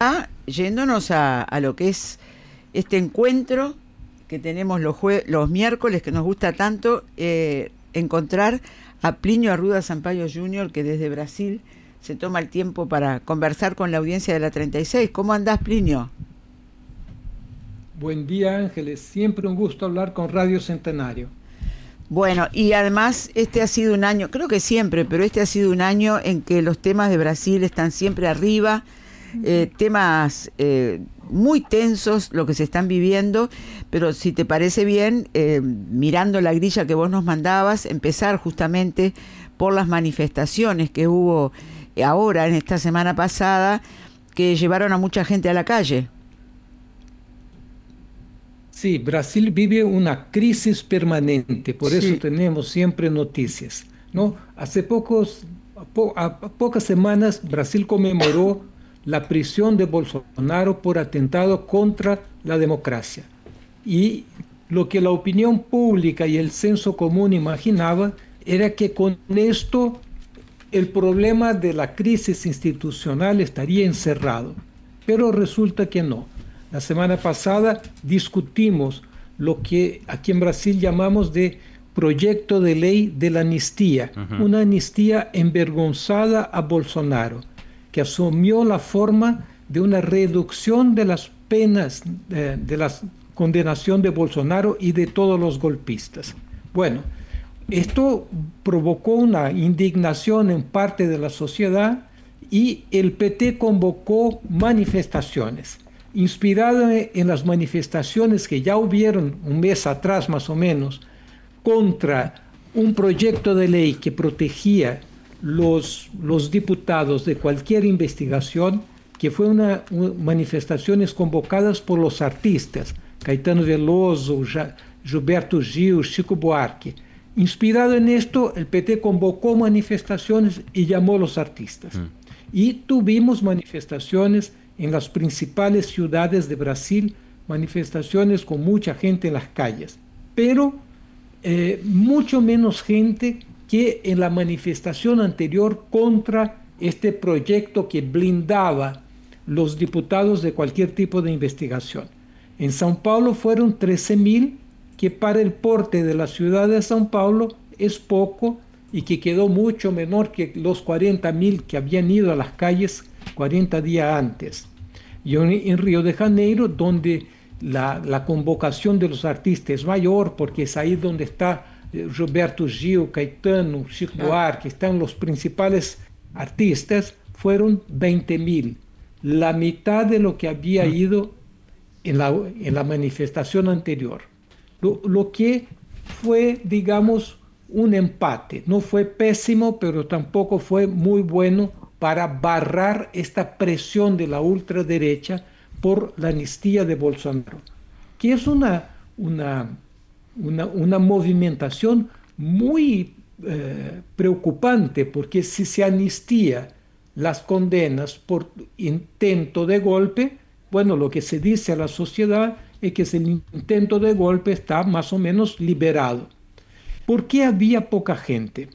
Ah, yéndonos a, a lo que es este encuentro que tenemos los, jue- los miércoles, que nos gusta tanto, eh, encontrar a Plinio Arruda Sampaio Jr., que desde Brasil se toma el tiempo para conversar con la audiencia de la 36. ¿Cómo andás, Plinio? Buen día Ángeles, siempre un gusto hablar con Radio Centenario. Bueno, y además este ha sido un año, creo que siempre, pero este ha sido un año en que los temas de Brasil están siempre arriba, eh, temas eh, muy tensos, lo que se están viviendo, pero si te parece bien, eh, mirando la grilla que vos nos mandabas, empezar justamente por las manifestaciones que hubo ahora, en esta semana pasada, que llevaron a mucha gente a la calle. Sí, Brasil vive una crisis permanente, por Sí. eso tenemos siempre noticias. ¿no? Hace pocos, a po- a pocas semanas Brasil conmemoró la prisión de Bolsonaro por atentado contra la democracia. Y lo que la opinión pública y el censo común imaginaba era que con esto el problema de la crisis institucional estaría encerrado, pero resulta que no. La semana pasada discutimos lo que aquí en Brasil llamamos de proyecto de ley de la amnistía, una amnistía envergonzada a Bolsonaro, que asumió la forma de una reducción de las penas eh, de la condenación de Bolsonaro y de todos los golpistas. Bueno, esto provocó una indignación en parte de la sociedad y el PT convocó manifestaciones. Inspirado en las manifestaciones que ya hubieron un mes atrás más o menos contra un proyecto de ley que protegía los, los diputados de cualquier investigación, que fue una, un- manifestaciones convocadas por los artistas, Caetano Veloso, Ja- Gilberto Gil, Chico Buarque. Inspirado en esto, el PT convocó manifestaciones y llamó a los artistas. Y tuvimos manifestaciones en las principales ciudades de Brasil, manifestaciones con mucha gente en las calles, pero eh, mucho menos gente que en la manifestación anterior contra este proyecto que blindaba los diputados de cualquier tipo de investigación. En São Paulo fueron 13 mil, que para el porte de la ciudad de São Paulo es poco y que quedó mucho menor que los 40 mil que habían ido a las calles 40 días antes. Y en, Río de Janeiro, donde la, la convocación de los artistas es mayor, porque es ahí donde está eh, Roberto Gil, Caetano, Chico Buarque, están los principales artistas, fueron 20 mil, la mitad de lo que había ido en la, en la manifestación anterior. Lo, lo que fue, digamos, un empate. No fue pésimo, pero tampoco fue muy bueno para barrar esta presión de la ultraderecha por la amnistía de Bolsonaro, que es una, una, una, movimentación muy eh, preocupante, porque si se amnistía las condenas por intento de golpe, bueno, lo que se dice a la sociedad es que el intento de golpe está más o menos liberado. ¿Por qué había poca gente?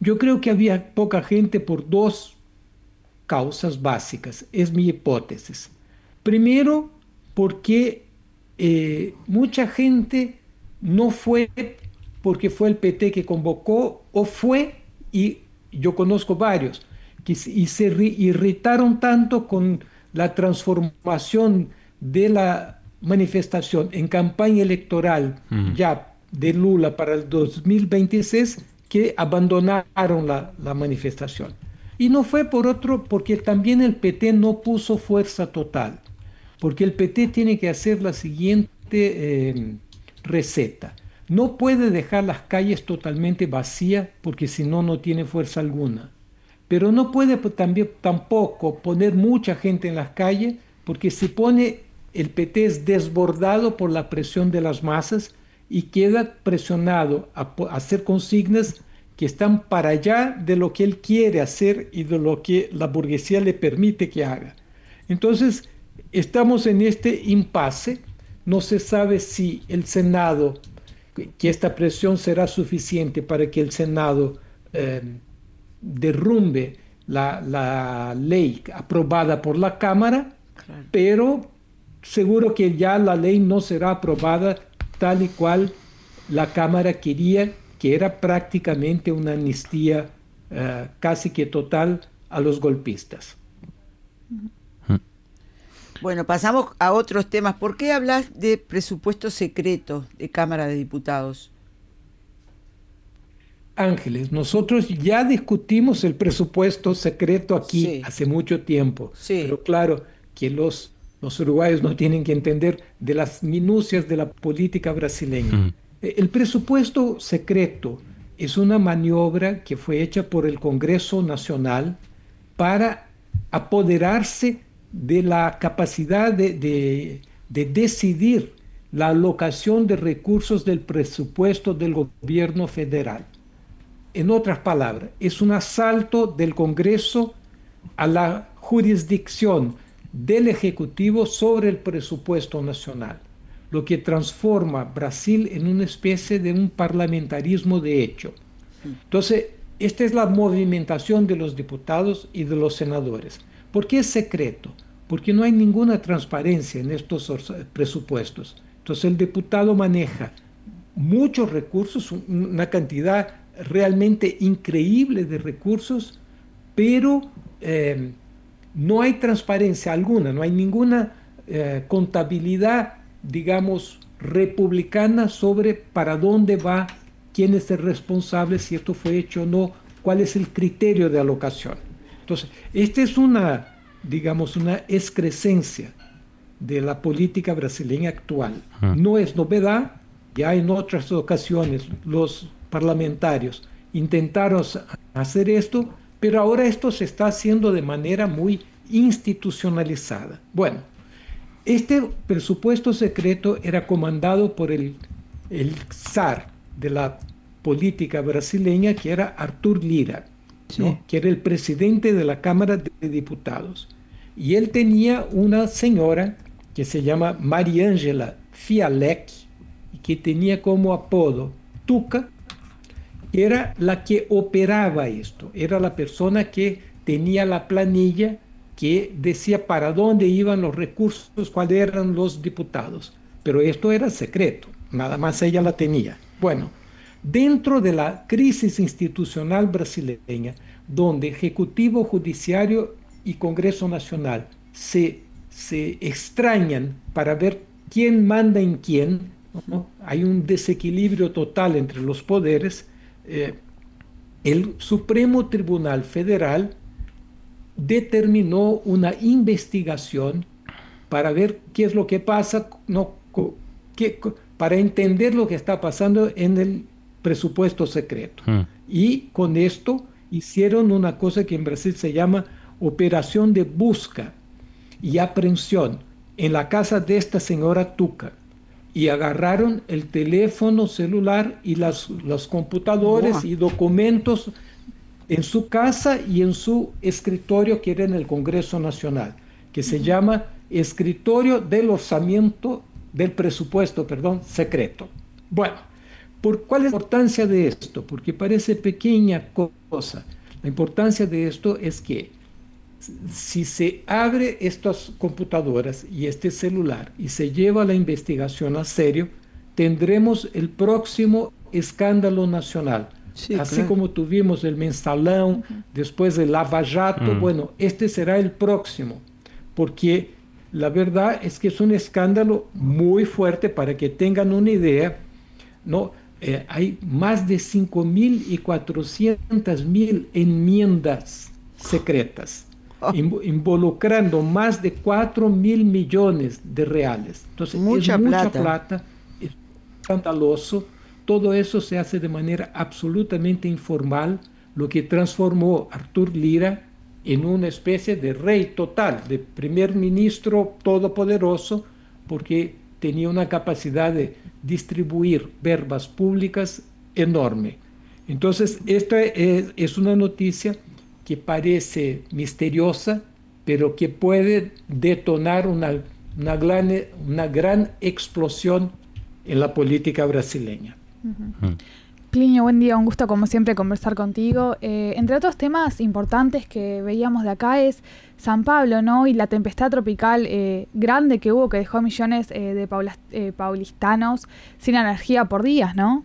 Yo creo que había poca gente por dos causas básicas, es mi hipótesis. Primero, porque eh, mucha gente no fue porque fue el PT que convocó o fue, y yo conozco varios, que, y se ri- irritaron tanto con la transformación de la manifestación en campaña electoral ya de Lula para el 2026 que abandonaron la, manifestación. Y no fue por otro, porque también el PT no puso fuerza total, porque el PT tiene que hacer la siguiente eh, receta. no puede dejar las calles totalmente vacías porque si no, no tiene fuerza alguna. Pero no puede también, tampoco poner mucha gente en las calles porque si pone el PT es desbordado por la presión de las masas y queda presionado a, hacer consignas que están para allá de lo que él quiere hacer y de lo que la burguesía le permite que haga. Entonces, estamos en este impasse, no se sabe si el Senado, que esta presión será suficiente para que el Senado eh, derrumbe la, ley aprobada por la Cámara, pero seguro que ya la ley no será aprobada tal y cual la Cámara quería, que era prácticamente una amnistía eh, casi que total a los golpistas. Bueno, pasamos a otros temas. ¿Por qué hablas de presupuesto secreto de Cámara de Diputados? Ángeles, nosotros ya discutimos el presupuesto secreto aquí hace mucho tiempo, pero claro que los, los uruguayos no tienen que entender de las minucias de la política brasileña. Eh, el presupuesto secreto es una maniobra que fue hecha por el Congreso Nacional para apoderarse de la capacidad de, decidir la alocación de recursos del presupuesto del gobierno federal. En otras palabras, es un asalto del Congreso a la jurisdicción del Ejecutivo sobre el presupuesto nacional, lo que transforma Brasil en una especie de un parlamentarismo de hecho. Entonces, esta es la movimentación de los diputados y de los senadores. ¿Por qué es secreto? Porque no hay ninguna transparencia en estos presupuestos. Entonces el diputado maneja muchos recursos, una cantidad realmente increíble de recursos, pero eh, no hay transparencia alguna, no hay ninguna eh, contabilidad, digamos, republicana sobre para dónde va, quién es el responsable, si esto fue hecho o no, cuál es el criterio de alocación. Entonces, esta es una, digamos, una excrescencia de la política brasileña actual. No es novedad, ya en otras ocasiones los parlamentarios intentaron hacer esto, pero ahora esto se está haciendo de manera muy institucionalizada. Bueno, este presupuesto secreto era comandado por el, el zar de la política brasileña, que era Artur Lira que era el presidente de la Cámara de Diputados. Y él tenía una señora que se llama Mariangela Fialek, que tenía como apodo Tuca, era la que operaba esto, era la persona que tenía la planilla que decía para dónde iban los recursos, cuáles eran los diputados. Pero esto era secreto, nada más ella la tenía. Bueno, dentro de la crisis institucional brasileña, donde Ejecutivo, Judiciario y Congreso Nacional se, se extrañan para ver quién manda en quién, hay un desequilibrio total entre los poderes, eh, el Supremo Tribunal Federal determinó una investigación para ver qué es lo que pasa, no, para entender lo que está pasando en el presupuesto secreto. Hmm. Y con esto hicieron una cosa que en Brasil se llama operación de busca y aprehensión en la casa de esta señora Tuca y agarraron el teléfono celular y las, los computadores y documentos en su casa y en su escritorio que era en el Congreso Nacional, que se llama Escritorio del Orzamiento del Presupuesto, perdón, secreto. Bueno, ¿Cuál es la importancia de esto? Porque parece pequeña cosa. La importancia de esto es que si se abre estas computadoras y este celular y se lleva la investigación a serio, tendremos el próximo escándalo nacional. Así como tuvimos el mensalón, después el Lava Jato, mm. bueno, este será el próximo, porque la verdad es que es un escándalo muy fuerte para que tengan una idea, ¿no? Eh, hay más de 5.400.000 mil enmiendas secretas, involucrando más de 4 mil millones de reales. Entonces, mucha es mucha plata, es escandaloso, todo eso se hace de manera absolutamente informal, lo que transformó a Artur Lira en una especie de rey total, de primer ministro todopoderoso, porque tenía una capacidad de distribuir verbas públicas enorme. Entonces, esta es, una noticia que parece misteriosa, pero que puede detonar una, una, gran, una gran explosión en la política brasileña. Plinio, buen día, un gusto como siempre conversar contigo. Eh, entre otros temas importantes que veíamos de acá es San Pablo, ¿no? Y la tempestad tropical eh, grande que hubo que dejó millones eh, de paulistanos sin energía por días, ¿no?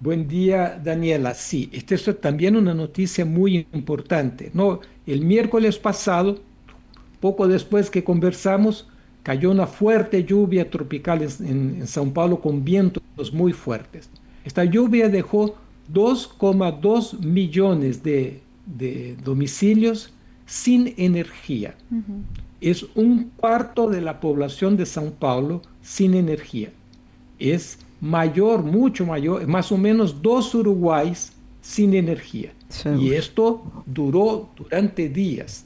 Buen día, Daniela. Sí, esta es también una noticia muy importante. ¿no? El miércoles pasado, poco después que conversamos, cayó una fuerte lluvia tropical en, en São Paulo con vientos muy fuertes. Esta lluvia dejó 2,2 millones de, domicilios sin energía. Es un cuarto de la población de São Paulo sin energía. Es mayor, mucho mayor, más o menos dos Uruguays sin energía. Y esto duró durante días.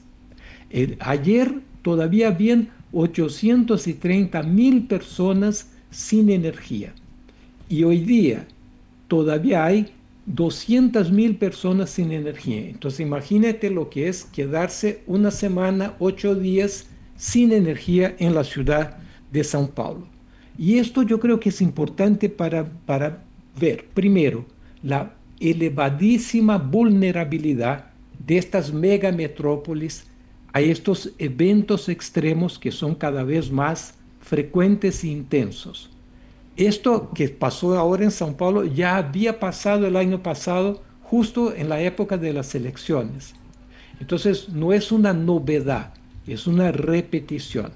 ayer todavía habían 830 mil personas sin energía. Y hoy día todavía hay 200 mil personas sin energía. Entonces imagínate lo que es quedarse una semana, ocho días sin energía en la ciudad de São Paulo. Y esto yo creo que es importante para, para ver, primero, la elevadísima vulnerabilidad de estas megametrópolis a estos eventos extremos que son cada vez más frecuentes e intensos. Esto que pasó ahora en São Paulo ya había pasado el año pasado, justo en la época de las elecciones. Entonces, no es una novedad, es una repetición.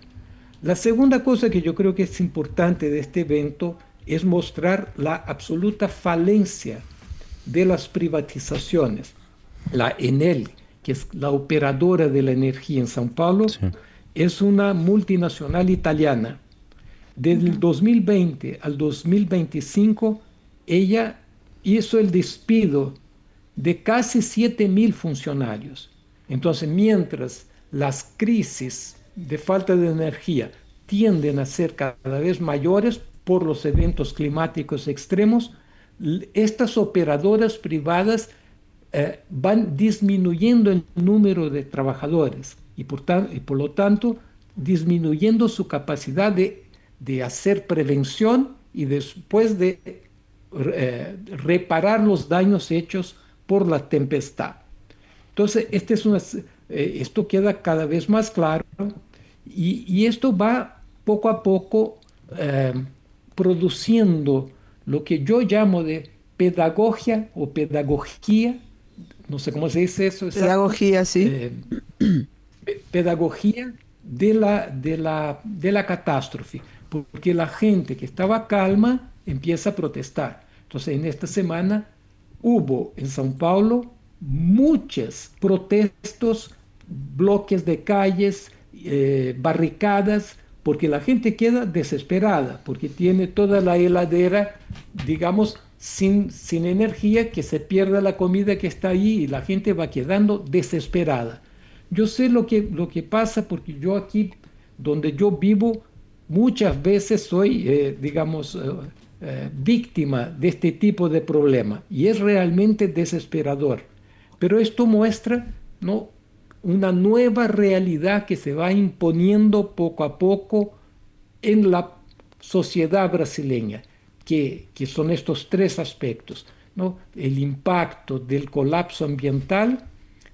La segunda cosa que yo creo que es importante de este evento es mostrar la absoluta falencia de las privatizaciones. La Enel, que es la operadora de la energía en São Paulo, es una multinacional italiana. Desde el 2020 al 2025, ella hizo el despido de casi 7 mil funcionarios. Entonces, mientras las crisis de falta de energía tienden a ser cada vez mayores por los eventos climáticos extremos, estas operadoras privadas eh, van disminuyendo el número de trabajadores y por, y por lo tanto disminuyendo su capacidad de, de hacer prevención y después de eh, reparar los daños hechos por la tempestad. Entonces, este es una, eh, esto queda cada vez más claro y, esto va poco a poco eh, produciendo lo que yo llamo de pedagogía o pedagogía, no sé cómo se dice eso. Pedagogía, sí. Eh, pedagogía de la, de, la, de la catástrofe, porque la gente que estaba calma empieza a protestar. Entonces, en esta semana hubo en São Paulo muchos protestos, bloques de calles, eh, barricadas, porque la gente queda desesperada, porque tiene toda la heladera, digamos, sin, sin energía, que se pierda la comida que está ahí y la gente va quedando desesperada. Yo sé lo que, lo que pasa porque yo aquí, donde yo vivo, muchas veces soy, eh, digamos, eh, víctima de este tipo de problema y es realmente desesperador. Pero esto muestra ¿no? Una nueva realidad que se va imponiendo poco a poco en la sociedad brasileña, que, son estos tres aspectos, ¿no? el impacto del colapso ambiental,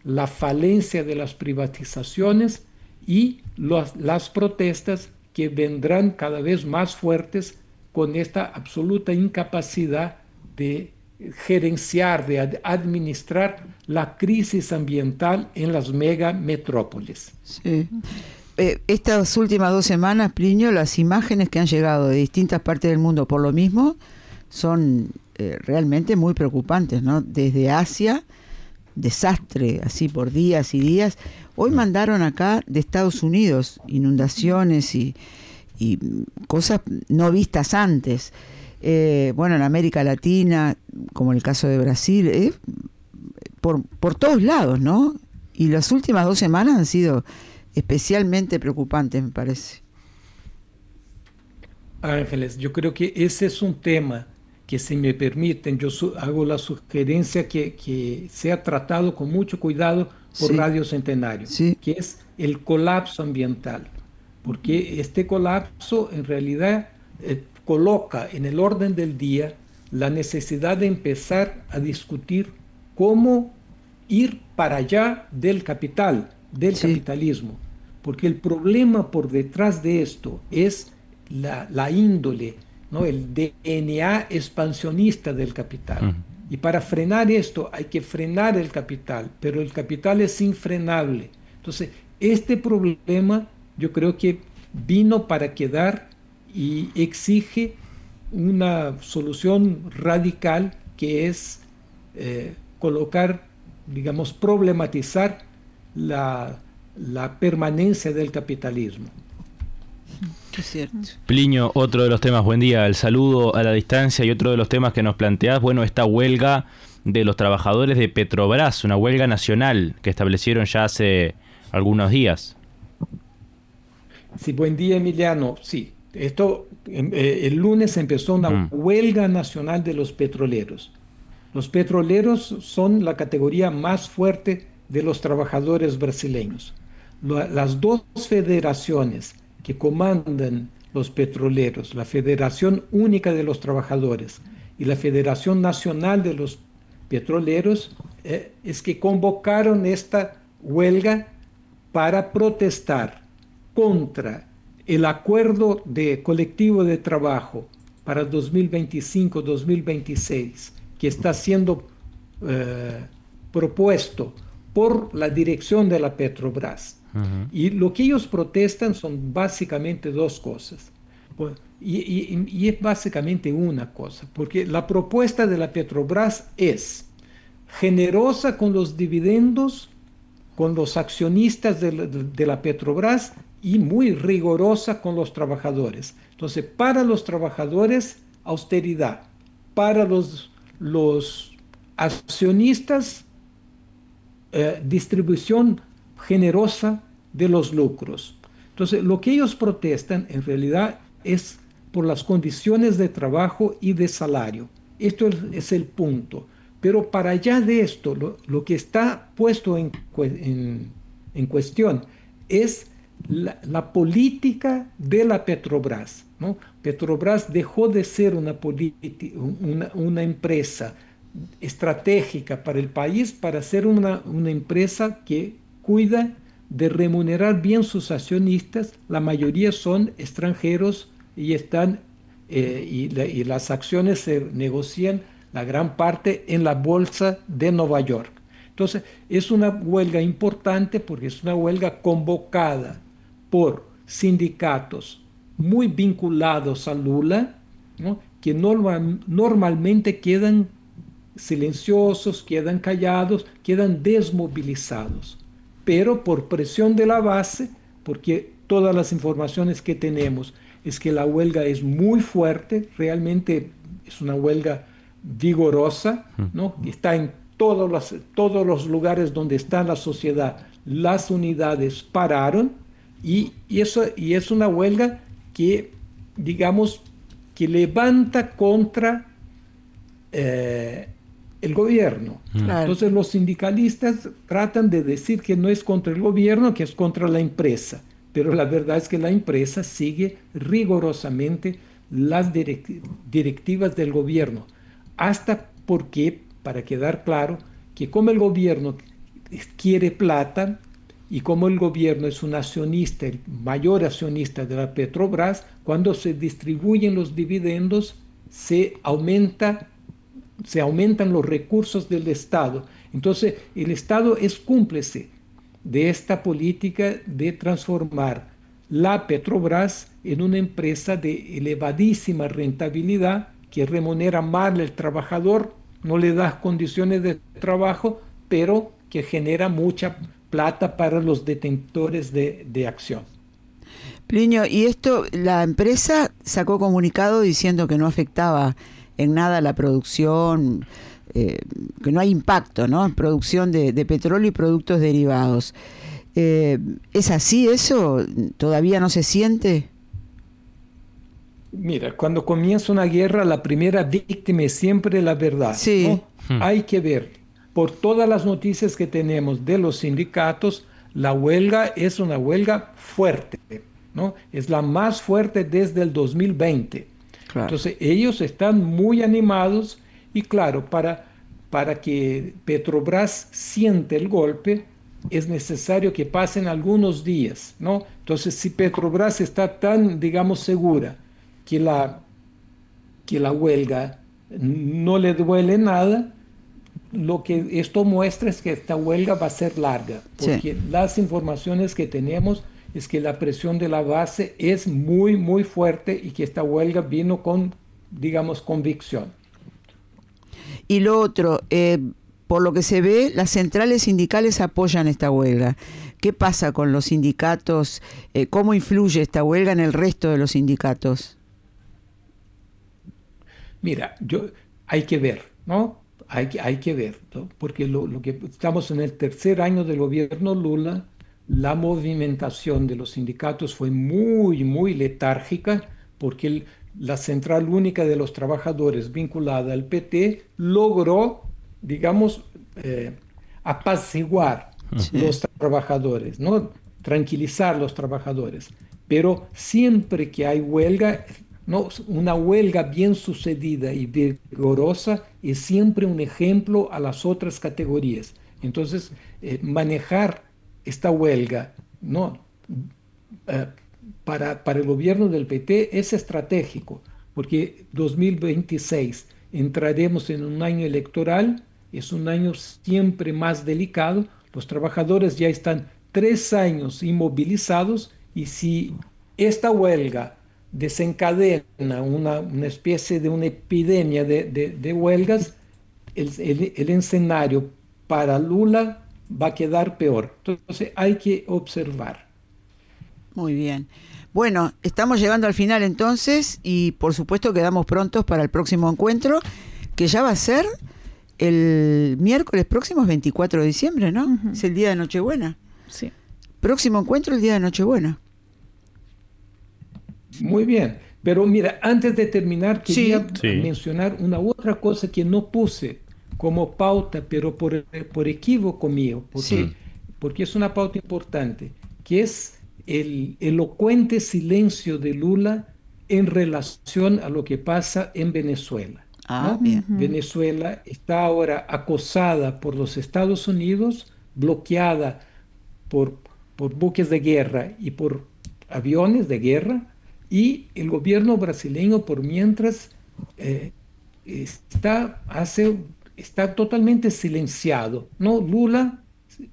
la falencia de las privatizaciones y las protestas que vendrán cada vez más fuertes con esta absoluta incapacidad de gerenciar, de administrar la crisis ambiental en las megametrópolis. Sí. Eh, estas últimas dos semanas, Plinio, las imágenes que han llegado de distintas partes del mundo por lo mismo son eh, realmente muy preocupantes, ¿no? Desde Asia, desastre, así por días y días. Hoy mandaron acá de Estados Unidos inundaciones y, y cosas no vistas antes. Eh, bueno, en América Latina, como el caso de Brasil, eh, por, por todos lados, ¿no? Y las últimas dos semanas han sido especialmente preocupantes, me parece. Ángeles, yo creo que ese es un tema que, si me permiten, yo hago la sugerencia que, que, sea tratado con mucho cuidado por Radio Centenario, que es el colapso ambiental, porque este colapso en realidad eh, coloca en el orden del día la necesidad de empezar a discutir cómo ir para allá del capital, del capitalismo, porque el problema por detrás de esto es la, índole, ¿no? el DNA expansionista del capital. Y para frenar esto hay que frenar el capital, pero el capital es infrenable. Entonces, este problema yo creo que vino para quedar y exige una solución radical que es eh, colocar, digamos, problematizar la, la permanencia del capitalismo. Es cierto. Plinio, otro de los temas, buen día, el saludo a la distancia y otro de los temas que nos planteás, bueno, esta huelga de los trabajadores de Petrobras, una huelga nacional que establecieron ya hace algunos días. Sí, buen día Emiliano. Sí, esto em, eh, el lunes empezó una mm. huelga nacional de los petroleros. Los petroleros son la categoría más fuerte de los trabajadores brasileños. Las dos federaciones que comandan los petroleros, la Federación Única de los Trabajadores y la Federación Nacional de los Petroleros, eh, es que convocaron esta huelga para protestar contra el acuerdo de colectivo de trabajo para 2025-2026 que está siendo eh, propuesto por la dirección de la Petrobras. Y lo que ellos protestan son básicamente dos cosas. Y, es básicamente una cosa, porque la propuesta de la Petrobras es generosa con los dividendos, con los accionistas de la, Petrobras y muy rigurosa con los trabajadores. Entonces, para los trabajadores, austeridad. Para los, los accionistas, eh, distribución generosa de los lucros. Entonces, lo que ellos protestan en realidad es por las condiciones de trabajo y de salario. Esto es, el punto. Pero para allá de esto, lo, que está puesto en, en, cuestión es la, política de la Petrobras. ¿no? Petrobras dejó de ser una, una, empresa estratégica para el país para ser una, una empresa que cuida de remunerar bien sus accionistas, la mayoría son extranjeros y están eh, y, las acciones se negocian la gran parte en la bolsa de Nueva York. Entonces, es una huelga importante porque es una huelga convocada por sindicatos muy vinculados a Lula, que normalmente quedan silenciosos, quedan callados, quedan desmovilizados. Pero por presión de la base, porque todas las informaciones que tenemos es que la huelga es muy fuerte, realmente es una huelga vigorosa, ¿no? está en todos los, todos los lugares donde está la sociedad, las unidades pararon y, eso, y es una huelga que, digamos, que levanta contra eh, el gobierno. Mm. Entonces los sindicalistas tratan de decir que no es contra el gobierno, que es contra la empresa, pero la verdad es que la empresa sigue rigurosamente las directivas del gobierno, hasta porque, para quedar claro, que como el gobierno quiere plata y como el gobierno es un accionista, el mayor accionista de la Petrobras, cuando se distribuyen los dividendos se aumenta se aumentan los recursos del Estado. Entonces, el Estado es cúmplice de esta política de transformar la Petrobras en una empresa de elevadísima rentabilidad que remunera mal al trabajador, no le da condiciones de trabajo, pero que genera mucha plata para los detentores de, de acción. Plinio, y esto, la empresa sacó comunicado diciendo que no afectaba en nada la producción, eh, que no hay impacto ¿no? en producción de, petróleo y productos derivados. Eh, ¿Es así eso? ¿Todavía no se siente? Mira, cuando comienza una guerra, la primera víctima es siempre la verdad. Sí. Hmm. Hay que ver, por todas las noticias que tenemos de los sindicatos, la huelga es una huelga fuerte. ¿no? Es la más fuerte desde el 2020. Entonces ellos están muy animados y claro, para, para que Petrobras siente el golpe es necesario que pasen algunos días, ¿no? Entonces si Petrobras está tan, digamos, segura que la, que la huelga no le duele nada, lo que esto muestra es que esta huelga va a ser larga, porque las informaciones que tenemos es que la presión de la base es muy, muy fuerte y que esta huelga vino con, digamos, convicción. Y lo otro, eh, por lo que se ve, las centrales sindicales apoyan esta huelga. ¿Qué pasa con los sindicatos? Eh, ¿Cómo influye esta huelga en el resto de los sindicatos? Mira, yo hay que ver, ¿no? Hay, hay que ver, porque lo, lo que estamos en el tercer año del gobierno Lula, la movimentación de los sindicatos fue muy, muy letárgica porque la Central Única de los Trabajadores vinculada al PT logró, digamos, eh, apaciguar los trabajadores, ¿no? tranquilizar los trabajadores. Pero siempre que hay huelga, ¿no? una huelga bien sucedida y vigorosa es siempre un ejemplo a las otras categorías. Entonces, eh, manejar esta huelga ¿no? Eh, para, para el gobierno del PT es estratégico, porque 2026 entraremos en un año electoral, es un año siempre más delicado, los trabajadores ya están tres años inmovilizados y si esta huelga desencadena una, una especie de una epidemia de, de, huelgas, el, el, el escenario para Lula va a quedar peor. Entonces hay que observar. Muy bien. Bueno, estamos llegando al final entonces y por supuesto quedamos prontos para el próximo encuentro, que ya va a ser el miércoles próximo, 24 de diciembre, ¿no? Es el día de Nochebuena. Sí. Próximo encuentro, el día de Nochebuena. Muy bien. Pero mira, antes de terminar, quería mencionar una otra cosa que no puse como pauta, pero por, por equívoco mío, porque, porque es una pauta importante, que es el elocuente silencio de Lula en relación a lo que pasa en Venezuela. Ah, Venezuela está ahora acosada por los Estados Unidos, bloqueada por, por buques de guerra y por aviones de guerra, y el gobierno brasileño por mientras eh, está hace está totalmente silenciado. ¿no? Lula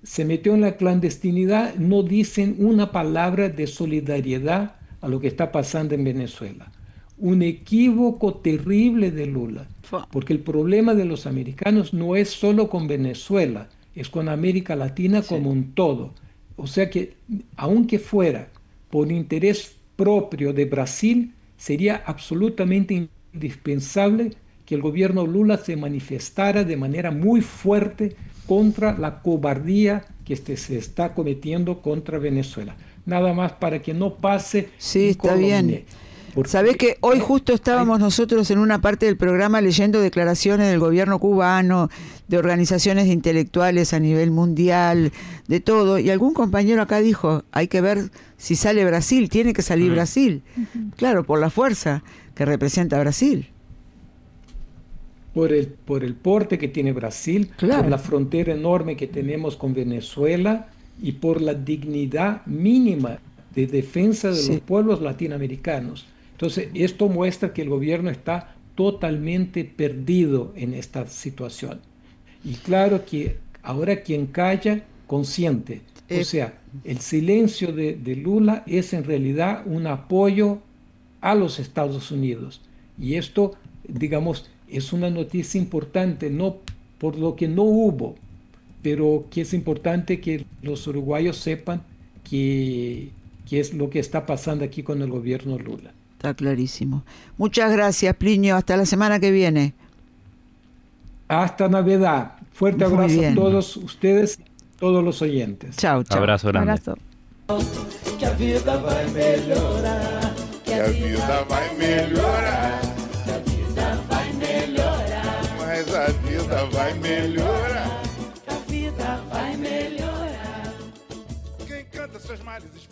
se metió en la clandestinidad, no dicen una palabra de solidaridad a lo que está pasando en Venezuela. Un equívoco terrible de Lula, porque el problema de los americanos no es solo con Venezuela, es con América Latina como un todo. O sea que, aunque fuera por interés propio de Brasil, sería absolutamente indispensable que el gobierno Lula se manifestara de manera muy fuerte contra la cobardía que este se está cometiendo contra Venezuela. Nada más para que no pase. Sí, está bien. Sabés que hoy justo estábamos nosotros en una parte del programa leyendo declaraciones del gobierno cubano, de organizaciones intelectuales a nivel mundial, de todo, y algún compañero acá dijo, hay que ver si sale Brasil, tiene que salir Brasil. Claro, por la fuerza que representa Brasil. Por el, por el porte que tiene Brasil, por la frontera enorme que tenemos con Venezuela y por la dignidad mínima de defensa de los pueblos latinoamericanos. Entonces, esto muestra que el gobierno está totalmente perdido en esta situación. Y claro que ahora quien calla, consciente. o eh, sea, el silencio de, de Lula es en realidad un apoyo a los Estados Unidos. Y esto, digamos, es una noticia importante, no por lo que no hubo, pero que es importante que los uruguayos sepan que, que es lo que está pasando aquí con el gobierno Lula. Está clarísimo. Muchas gracias, Plinio. Hasta la semana que viene. Hasta Navidad. Fuerte abrazo a todos ustedes, todos los oyentes. Chao, chao. Abrazo grande. Abrazo. Que a vida vai melhorar. Que a vida vai melhorar. Que a vida vai melhorar. Mas a vida vai melhorar. Que a vida vai melhorar. Quem canta seus males.